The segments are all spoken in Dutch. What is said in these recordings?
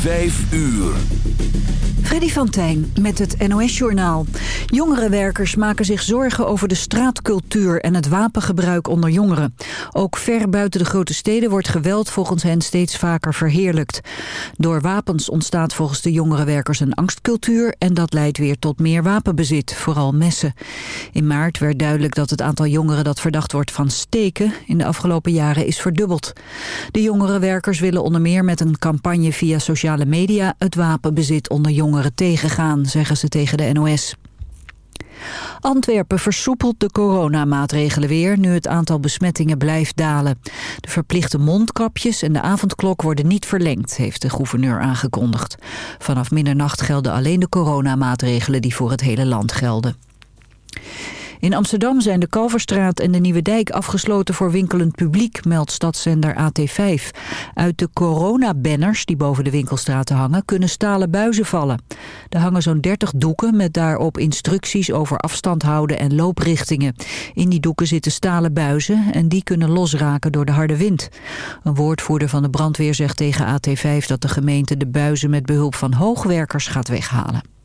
Vijf uur. Freddy van Tijn met het NOS-journaal. Jongerenwerkers maken zich zorgen over de straatcultuur en het wapengebruik onder jongeren. Ook ver buiten de grote steden wordt geweld volgens hen steeds vaker verheerlijkt. Door wapens ontstaat volgens de jongerenwerkers een angstcultuur... en dat leidt weer tot meer wapenbezit, vooral messen. In maart werd duidelijk dat het aantal jongeren dat verdacht wordt van steken... in de afgelopen jaren is verdubbeld. De jongerenwerkers willen onder meer met een campagne via sociale media... het wapenbezit onder jongeren tegengaan, zeggen ze tegen de NOS. Antwerpen versoepelt de coronamaatregelen weer... nu het aantal besmettingen blijft dalen. De verplichte mondkapjes en de avondklok worden niet verlengd... heeft de gouverneur aangekondigd. Vanaf middernacht gelden alleen de coronamaatregelen... die voor het hele land gelden. In Amsterdam zijn de Kalverstraat en de Nieuwe Dijk afgesloten voor winkelend publiek, meldt stadszender AT5. Uit de coronabanners die boven de winkelstraten hangen kunnen stalen buizen vallen. Er hangen zo'n 30 doeken met daarop instructies over afstand houden en looprichtingen. In die doeken zitten stalen buizen en die kunnen losraken door de harde wind. Een woordvoerder van de brandweer zegt tegen AT5 dat de gemeente de buizen met behulp van hoogwerkers gaat weghalen.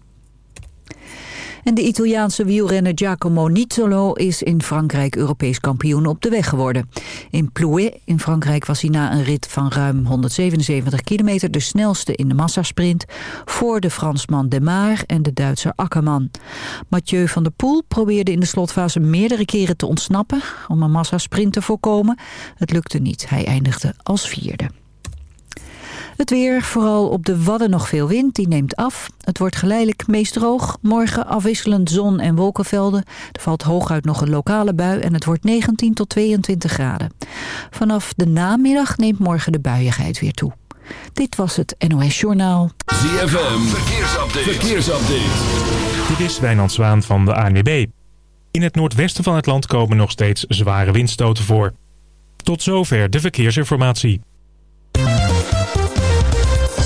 En de Italiaanse wielrenner Giacomo Nizzolo is in Frankrijk Europees kampioen op de weg geworden. In Plouet in Frankrijk was hij na een rit van ruim 177 kilometer de snelste in de massasprint voor de Fransman Demar en de Duitser Akkerman. Mathieu van der Poel probeerde in de slotfase meerdere keren te ontsnappen om een massasprint te voorkomen. Het lukte niet. Hij eindigde als vierde. Het weer, vooral op de Wadden nog veel wind, die neemt af. Het wordt geleidelijk meest droog. Morgen afwisselend zon en wolkenvelden. Er valt hooguit nog een lokale bui en het wordt 19 tot 22 graden. Vanaf de namiddag neemt morgen de buiigheid weer toe. Dit was het NOS Journaal. ZFM, verkeersupdate. verkeersupdate. Dit is Wijnand Zwaan van de ANWB. In het noordwesten van het land komen nog steeds zware windstoten voor. Tot zover de verkeersinformatie.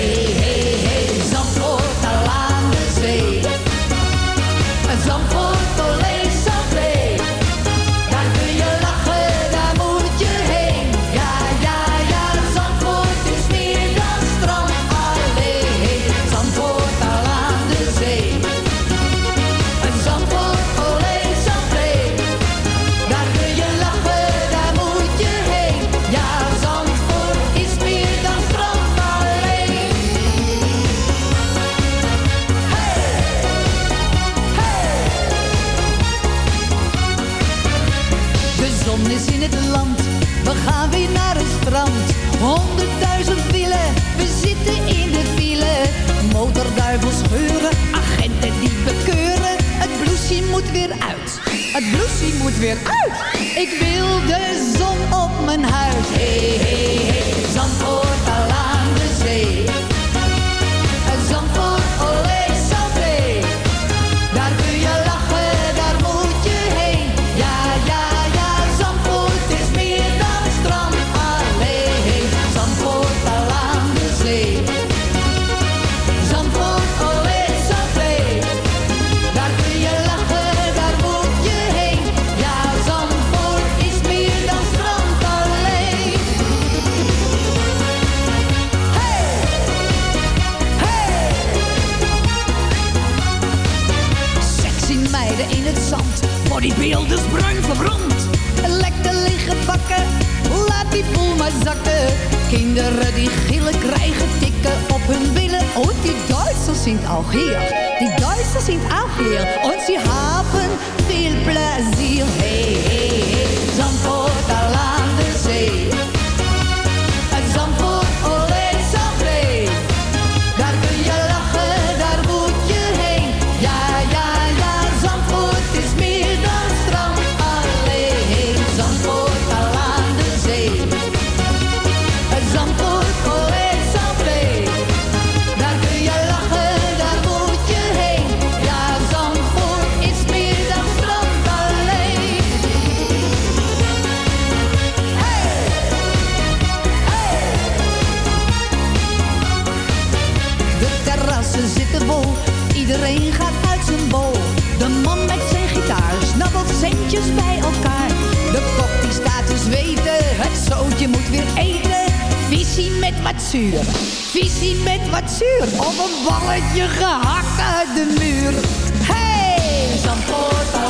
Hey, weer uit. Ik wil kinderen. Die gillen krijgen tikken op hun billen. Oh, die Duitsers sind auch hier. Die Duitsers sind auch hier. Oh, Und sie haben veel plezier. gaat uit zijn bol. De man met zijn gitaar snappelt centjes bij elkaar. De kop die staat te zweten, het zootje moet weer eten. Visie met wat zuur, visie met wat zuur. Op een balletje gehakt uit de muur. Hey, Zampoto.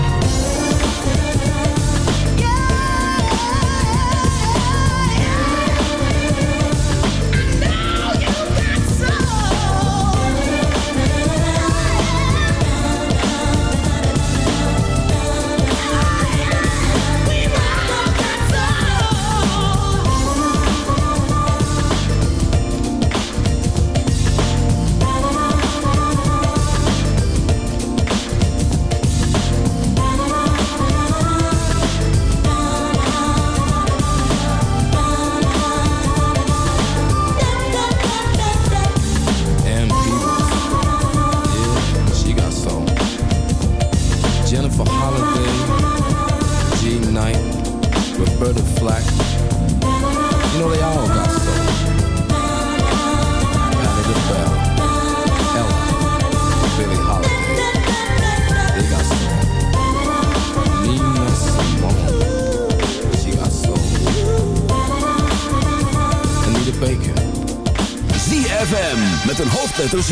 Roberta Flack. You know they all got soul. Patti LaBelle, Ella, Billie Holiday. They got soul. Nina Simone. She got soul. Anita Baker. ZFM met een hoofdletter Z.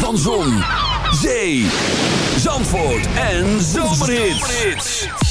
Van Zon, Zee, Zandvoort en Zomerhits.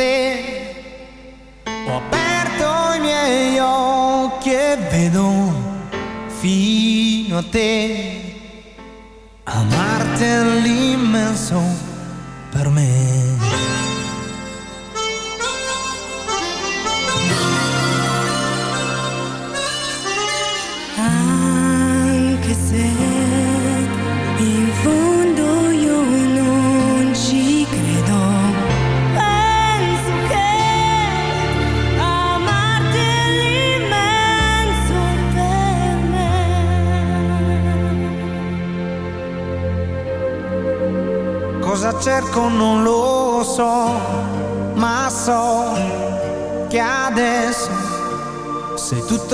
te. Ho aperto i miei occhi e vedo fino a te.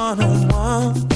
one-on-one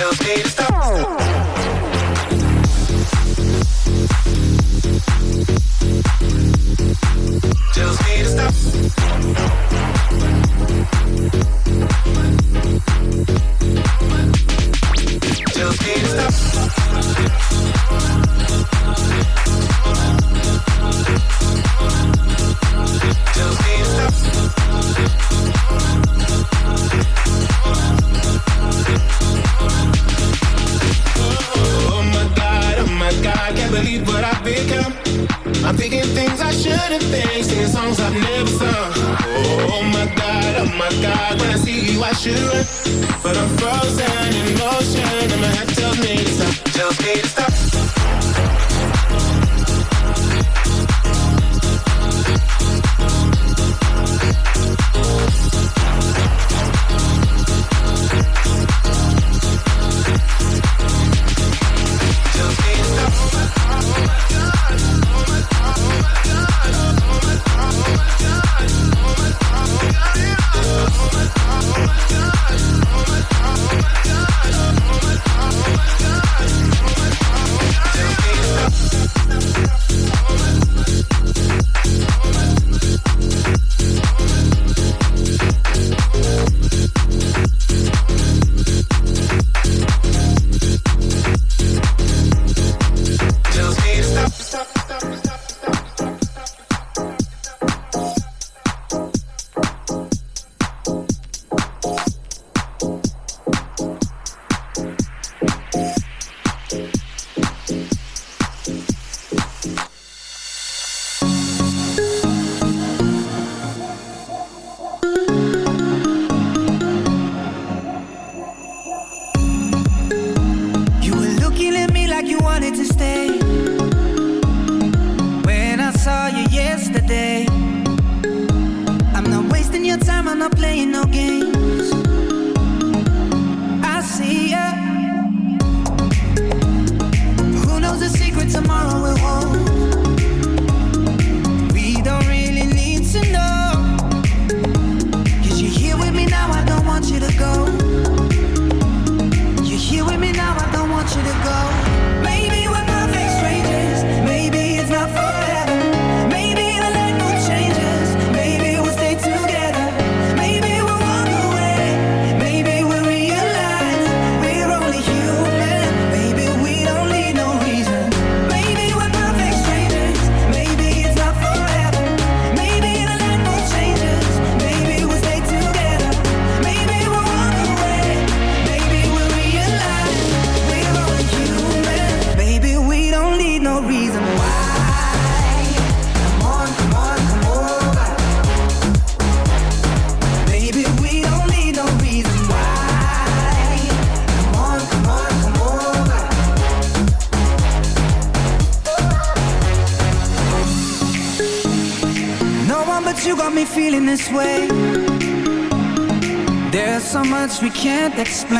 seus filhos estão. Can't explain.